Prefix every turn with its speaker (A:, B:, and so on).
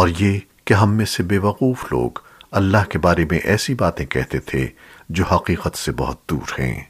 A: اور یہ کہ ہم میں سے بے وقوف لوگ اللہ کے بارے میں ایسی باتیں کہتے تھے جو حقیقت سے بہت دور ہیں۔